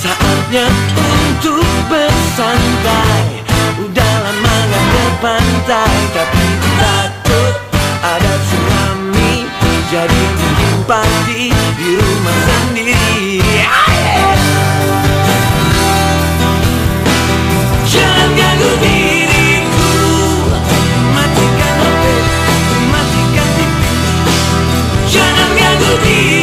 Saatnya untuk bersantai Udah lama gak ke pantai Tapi takut ada tsunami Jadi mungkin pasti biru melodía.